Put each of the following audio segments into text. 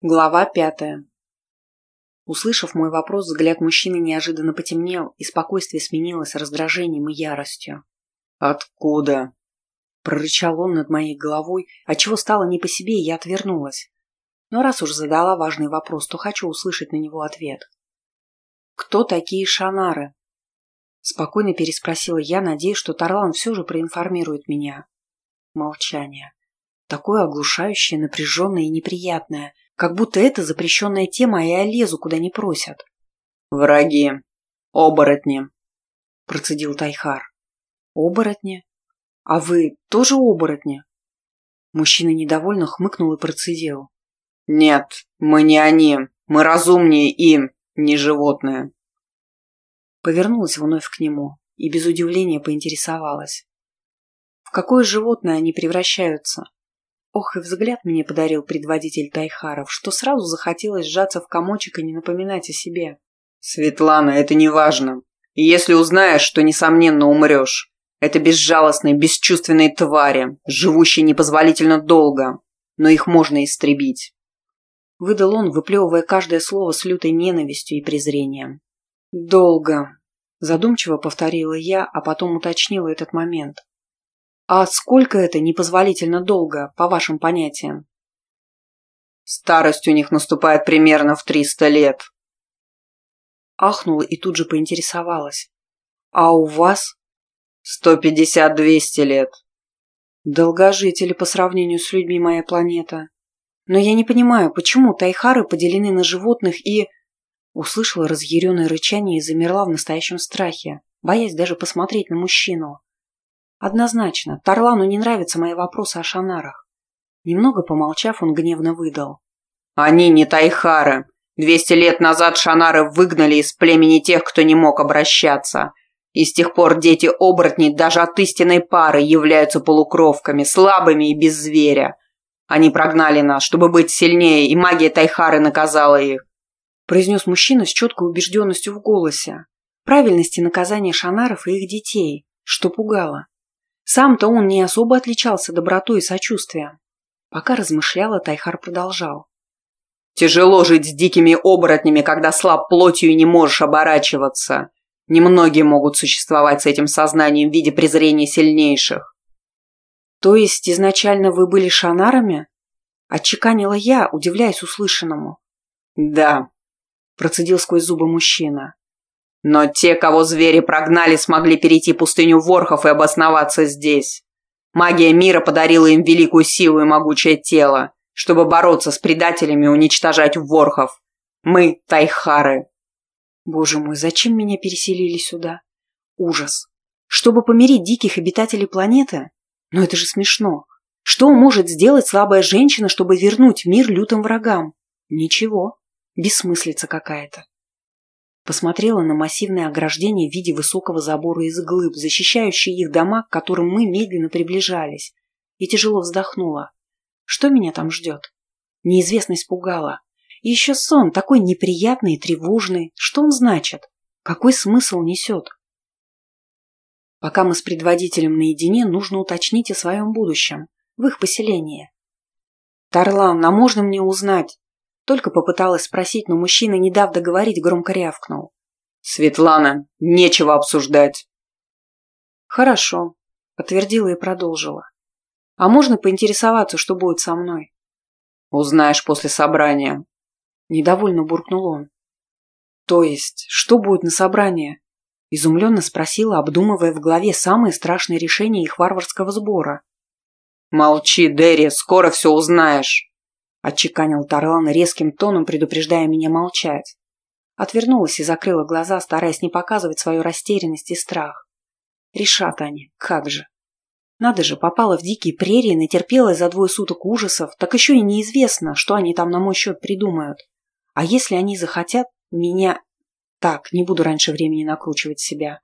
Глава пятая. Услышав мой вопрос, взгляд мужчины неожиданно потемнел, и спокойствие сменилось раздражением и яростью. «Откуда?» Прорычал он над моей головой, отчего стало не по себе, и я отвернулась. Но раз уж задала важный вопрос, то хочу услышать на него ответ. «Кто такие шанары?» Спокойно переспросила я, надеясь, что Тарлан все же проинформирует меня. Молчание. Такое оглушающее, напряженное и неприятное – как будто это запрещенная тема, а я лезу, куда не просят. «Враги. Оборотни», – процедил Тайхар. «Оборотни? А вы тоже оборотни?» Мужчина недовольно хмыкнул и процедил. «Нет, мы не они. Мы разумнее и не животные». Повернулась вновь к нему и без удивления поинтересовалась. В какое животное они превращаются? Ох, и взгляд мне подарил предводитель Тайхаров, что сразу захотелось сжаться в комочек и не напоминать о себе. «Светлана, это не важно. И если узнаешь, что, несомненно, умрешь. Это безжалостные, бесчувственные твари, живущие непозволительно долго, но их можно истребить». Выдал он, выплевывая каждое слово с лютой ненавистью и презрением. «Долго», – задумчиво повторила я, а потом уточнила этот момент. А сколько это непозволительно долго, по вашим понятиям? Старость у них наступает примерно в триста лет. Ахнула и тут же поинтересовалась. А у вас? Сто пятьдесят-двести лет. Долгожители по сравнению с людьми моя планета. Но я не понимаю, почему тайхары поделены на животных и... Услышала разъяренное рычание и замерла в настоящем страхе, боясь даже посмотреть на мужчину. Однозначно, Тарлану не нравятся мои вопросы о шанарах. Немного помолчав, он гневно выдал. Они не тайхары. Двести лет назад шанары выгнали из племени тех, кто не мог обращаться. И с тех пор дети оборотней даже от истинной пары являются полукровками, слабыми и без зверя. Они прогнали нас, чтобы быть сильнее, и магия Тайхары наказала их. Произнес мужчина с четкой убежденностью в голосе. Правильности наказания шанаров и их детей, что пугало. Сам-то он не особо отличался добротой и сочувствием. Пока размышляла, Тайхар продолжал. «Тяжело жить с дикими оборотнями, когда слаб плотью и не можешь оборачиваться. Немногие могут существовать с этим сознанием в виде презрения сильнейших». «То есть изначально вы были шанарами?» Отчеканила я, удивляясь услышанному. «Да», – процедил сквозь зубы мужчина. Но те, кого звери прогнали, смогли перейти пустыню Ворхов и обосноваться здесь. Магия мира подарила им великую силу и могучее тело, чтобы бороться с предателями и уничтожать Ворхов. Мы – Тайхары. Боже мой, зачем меня переселили сюда? Ужас. Чтобы помирить диких обитателей планеты? Но это же смешно. Что может сделать слабая женщина, чтобы вернуть мир лютым врагам? Ничего. Бессмыслица какая-то. Посмотрела на массивное ограждение в виде высокого забора из глыб, защищающие их дома, к которым мы медленно приближались, и тяжело вздохнула. Что меня там ждет? Неизвестность пугала. И еще сон, такой неприятный и тревожный. Что он значит? Какой смысл несет? Пока мы с предводителем наедине, нужно уточнить о своем будущем, в их поселении. «Тарлан, а можно мне узнать, только попыталась спросить, но мужчина, не дав договорить, громко рявкнул. «Светлана, нечего обсуждать». «Хорошо», — подтвердила и продолжила. «А можно поинтересоваться, что будет со мной?» «Узнаешь после собрания». Недовольно буркнул он. «То есть, что будет на собрании?» Изумленно спросила, обдумывая в голове самые страшные решения их варварского сбора. «Молчи, Дерри, скоро все узнаешь». – отчеканил Тарлан резким тоном, предупреждая меня молчать. Отвернулась и закрыла глаза, стараясь не показывать свою растерянность и страх. Решат они, как же. Надо же, попала в дикие прерии, натерпелась за двое суток ужасов, так еще и неизвестно, что они там на мой счет придумают. А если они захотят меня... Так, не буду раньше времени накручивать себя.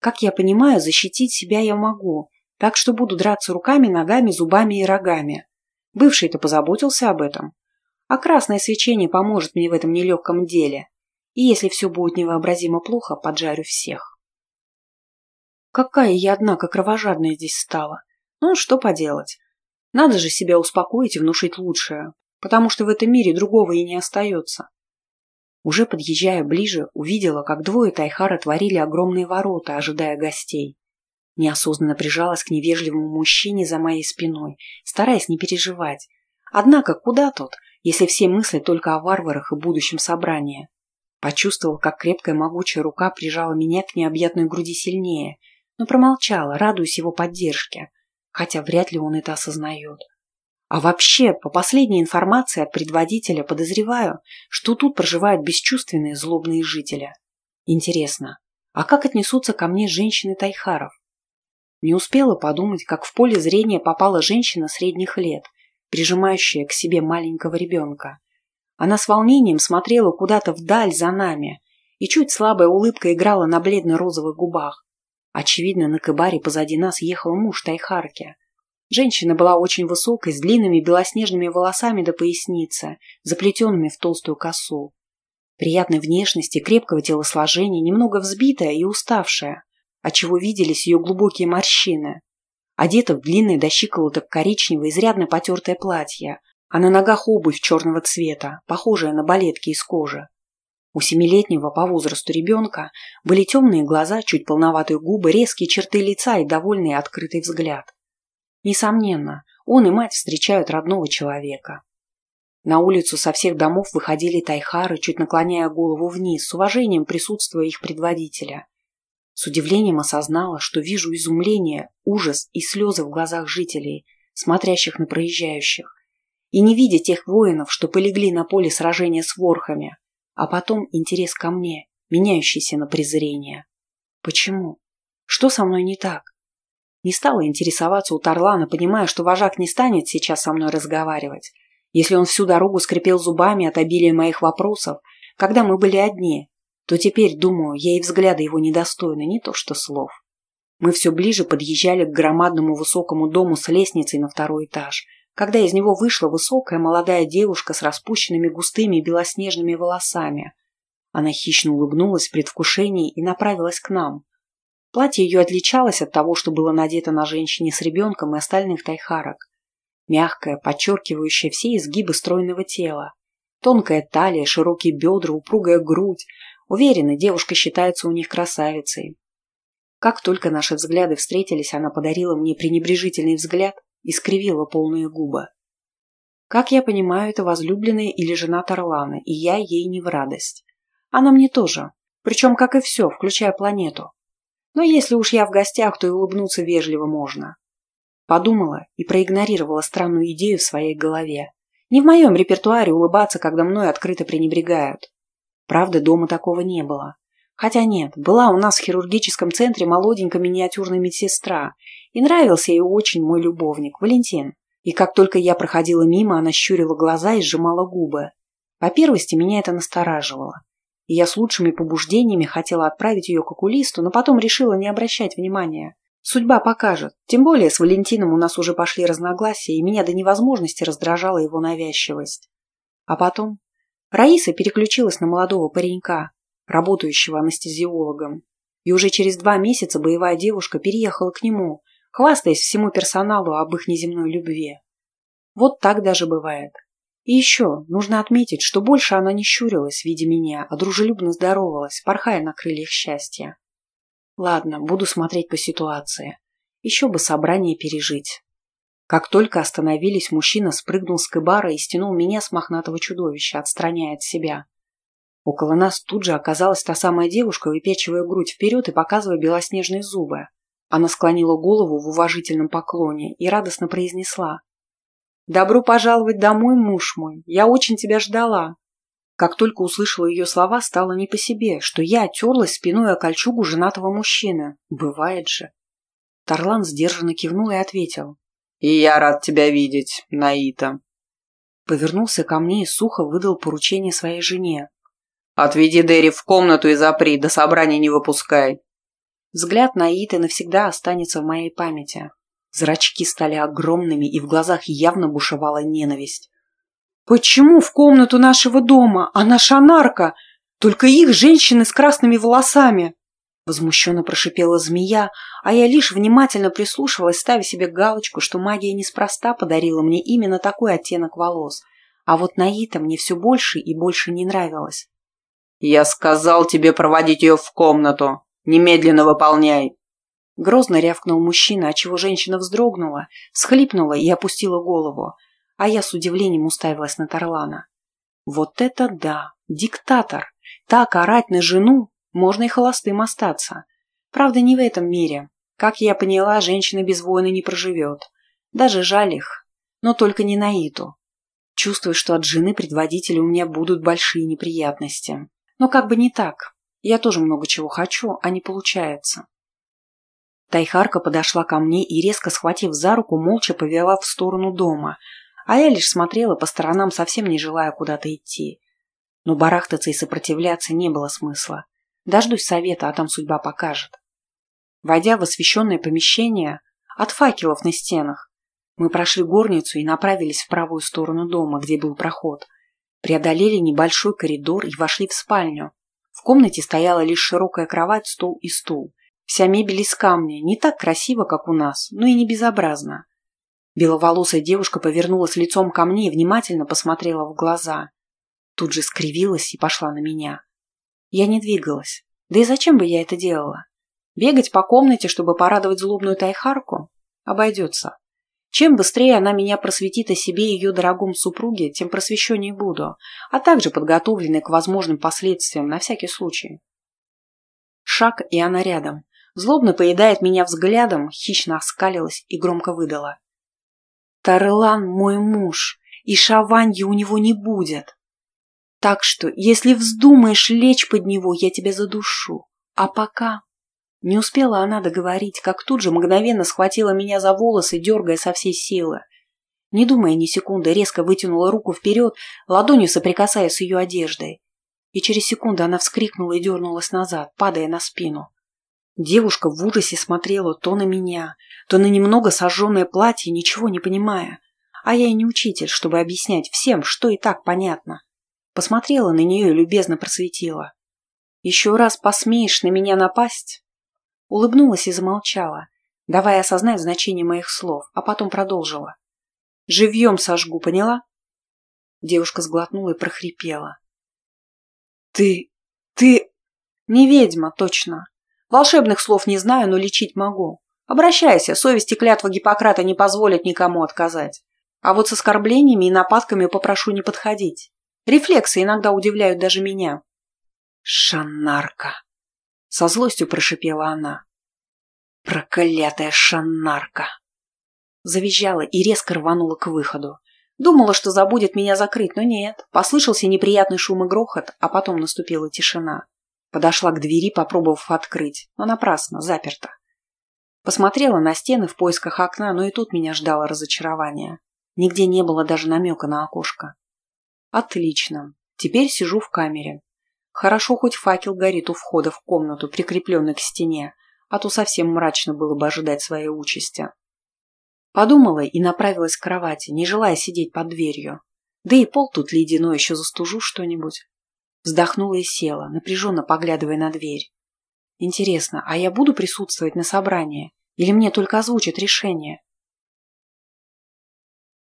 Как я понимаю, защитить себя я могу, так что буду драться руками, ногами, зубами и рогами. Бывший-то позаботился об этом. А красное свечение поможет мне в этом нелегком деле. И если все будет невообразимо плохо, поджарю всех. Какая я, однако, кровожадная здесь стала. Ну, что поделать. Надо же себя успокоить и внушить лучшее. потому что в этом мире другого и не остается. Уже подъезжая ближе, увидела, как двое Тайхара творили огромные ворота, ожидая гостей. Неосознанно прижалась к невежливому мужчине за моей спиной, стараясь не переживать. Однако куда тут, если все мысли только о варварах и будущем собрании? Почувствовал, как крепкая могучая рука прижала меня к необъятной груди сильнее, но промолчала, радуясь его поддержке, хотя вряд ли он это осознает. А вообще, по последней информации от предводителя, подозреваю, что тут проживают бесчувственные злобные жители. Интересно, а как отнесутся ко мне женщины Тайхаров? Не успела подумать, как в поле зрения попала женщина средних лет, прижимающая к себе маленького ребенка. Она с волнением смотрела куда-то вдаль за нами, и чуть слабая улыбка играла на бледно-розовых губах. Очевидно, на кыбаре позади нас ехал муж Тайхарки. Женщина была очень высокой, с длинными белоснежными волосами до поясницы, заплетенными в толстую косу. Приятной внешности, крепкого телосложения, немного взбитая и уставшая, отчего виделись ее глубокие морщины. Одета в длинное до щиколоток коричневое, изрядно потертое платье, а на ногах обувь черного цвета, похожая на балетки из кожи. У семилетнего по возрасту ребенка были темные глаза, чуть полноватые губы, резкие черты лица и довольный открытый взгляд. Несомненно, он и мать встречают родного человека. На улицу со всех домов выходили тайхары, чуть наклоняя голову вниз, с уважением присутствуя их предводителя. С удивлением осознала, что вижу изумление, ужас и слезы в глазах жителей, смотрящих на проезжающих, и не видя тех воинов, что полегли на поле сражения с ворхами, а потом интерес ко мне, меняющийся на презрение. Почему? Что со мной не так? Не стала интересоваться у Тарлана, понимая, что вожак не станет сейчас со мной разговаривать. Если он всю дорогу скрипел зубами от обилия моих вопросов, когда мы были одни, то теперь, думаю, я и взгляда его недостойна, не то что слов. Мы все ближе подъезжали к громадному высокому дому с лестницей на второй этаж, когда из него вышла высокая молодая девушка с распущенными густыми белоснежными волосами. Она хищно улыбнулась в предвкушении и направилась к нам. Платье ее отличалось от того, что было надето на женщине с ребенком и остальных тайхарок. Мягкое, подчеркивающее все изгибы стройного тела. Тонкая талия, широкие бедра, упругая грудь. Уверена, девушка считается у них красавицей. Как только наши взгляды встретились, она подарила мне пренебрежительный взгляд и скривила полные губы. Как я понимаю, это возлюбленная или жена Тарлана, и я ей не в радость. Она мне тоже, причем как и все, включая планету. Но если уж я в гостях, то и улыбнуться вежливо можно. Подумала и проигнорировала странную идею в своей голове. Не в моем репертуаре улыбаться, когда мной открыто пренебрегают. Правда, дома такого не было. Хотя нет, была у нас в хирургическом центре молоденькая миниатюрная медсестра, и нравился ей очень мой любовник, Валентин. И как только я проходила мимо, она щурила глаза и сжимала губы. По первости, меня это настораживало и я с лучшими побуждениями хотела отправить ее к окулисту, но потом решила не обращать внимания. Судьба покажет. Тем более с Валентином у нас уже пошли разногласия, и меня до невозможности раздражала его навязчивость. А потом Раиса переключилась на молодого паренька, работающего анестезиологом. И уже через два месяца боевая девушка переехала к нему, хвастаясь всему персоналу об их неземной любви. Вот так даже бывает. И еще нужно отметить, что больше она не щурилась, видя меня, а дружелюбно здоровалась, порхая на крыльях счастья. Ладно, буду смотреть по ситуации. Еще бы собрание пережить. Как только остановились, мужчина спрыгнул с кыбара и стянул меня с мохнатого чудовища, отстраняя от себя. Около нас тут же оказалась та самая девушка, выпечивая грудь вперед и показывая белоснежные зубы. Она склонила голову в уважительном поклоне и радостно произнесла «Добро пожаловать домой, муж мой. Я очень тебя ждала». Как только услышала ее слова, стало не по себе, что я отерлась спиной о кольчугу женатого мужчины. Бывает же. Тарлан сдержанно кивнул и ответил. «И я рад тебя видеть, Наита». Повернулся ко мне и сухо выдал поручение своей жене. «Отведи Дерри в комнату и запри, до собрания не выпускай». Взгляд Наиты навсегда останется в моей памяти. Зрачки стали огромными, и в глазах явно бушевала ненависть. «Почему в комнату нашего дома? Она шанарка! Только их женщины с красными волосами!» Возмущенно прошипела змея, а я лишь внимательно прислушивалась, ставя себе галочку, что магия неспроста подарила мне именно такой оттенок волос, А вот Наита мне все больше и больше не нравилась. «Я сказал тебе проводить ее в комнату. Немедленно выполняй!» Грозно рявкнул мужчина, отчего женщина вздрогнула, схлипнула и опустила голову, а я с удивлением уставилась на Тарлана. Вот это да! Диктатор! Так орать на жену можно и холостым остаться. Правда, не в этом мире. Как я поняла, женщина без воина не проживет. Даже жаль их. Но только не Наиту. Чувствую, что от жены предводителя у меня будут большие неприятности. Но как бы не так. Я тоже много чего хочу, а не получается. Тайхарка подошла ко мне и, резко схватив за руку, молча повела в сторону дома, а я лишь смотрела по сторонам, совсем не желая куда-то идти. Но барахтаться и сопротивляться не было смысла. Дождусь совета, а там судьба покажет. Войдя в освещенное помещение, от факелов на стенах, мы прошли горницу и направились в правую сторону дома, где был проход. Преодолели небольшой коридор и вошли в спальню. В комнате стояла лишь широкая кровать, стол и стул. Вся мебель из камня, не так красиво, как у нас, но и не безобразно. Беловолосая девушка повернулась лицом ко мне и внимательно посмотрела в глаза. Тут же скривилась и пошла на меня. Я не двигалась. Да и зачем бы я это делала? Бегать по комнате, чтобы порадовать злобную тайхарку? Обойдется. Чем быстрее она меня просветит о себе и ее дорогом супруге, тем просвещеннее буду, а также подготовленной к возможным последствиям на всякий случай. Шаг, и она рядом. Злобно поедает меня взглядом, хищно оскалилась и громко выдала. Тарлан мой муж, и шаваньи у него не будет. Так что, если вздумаешь лечь под него, я тебя задушу. А пока... Не успела она договорить, как тут же мгновенно схватила меня за волосы, дергая со всей силы. Не думая ни секунды, резко вытянула руку вперед, ладонью соприкасаясь с ее одеждой. И через секунду она вскрикнула и дернулась назад, падая на спину. Девушка в ужасе смотрела то на меня, то на немного сожженное платье, ничего не понимая. А я и не учитель, чтобы объяснять всем, что и так понятно. Посмотрела на нее и любезно просветила. «Еще раз посмеешь на меня напасть?» Улыбнулась и замолчала, давая осознать значение моих слов, а потом продолжила. «Живьем сожгу, поняла?» Девушка сглотнула и прохрипела. «Ты... ты...» «Не ведьма, точно. Волшебных слов не знаю, но лечить могу. Обращайся, совесть и клятва Гиппократа не позволят никому отказать. А вот с оскорблениями и нападками попрошу не подходить. Рефлексы иногда удивляют даже меня. Шаннарка. Со злостью прошипела она. Проклятая шаннарка. Завизжала и резко рванула к выходу. Думала, что забудет меня закрыть, но нет. Послышался неприятный шум и грохот, а потом наступила тишина. Подошла к двери, попробовав открыть, но напрасно, заперто. Посмотрела на стены в поисках окна, но и тут меня ждало разочарование. Нигде не было даже намека на окошко. Отлично. Теперь сижу в камере. Хорошо, хоть факел горит у входа в комнату, прикрепленный к стене, а то совсем мрачно было бы ожидать своей участи. Подумала и направилась к кровати, не желая сидеть под дверью. Да и пол тут ледяной, еще застужу что-нибудь. Вздохнула и села, напряженно поглядывая на дверь. Интересно, а я буду присутствовать на собрании? Или мне только озвучат решение?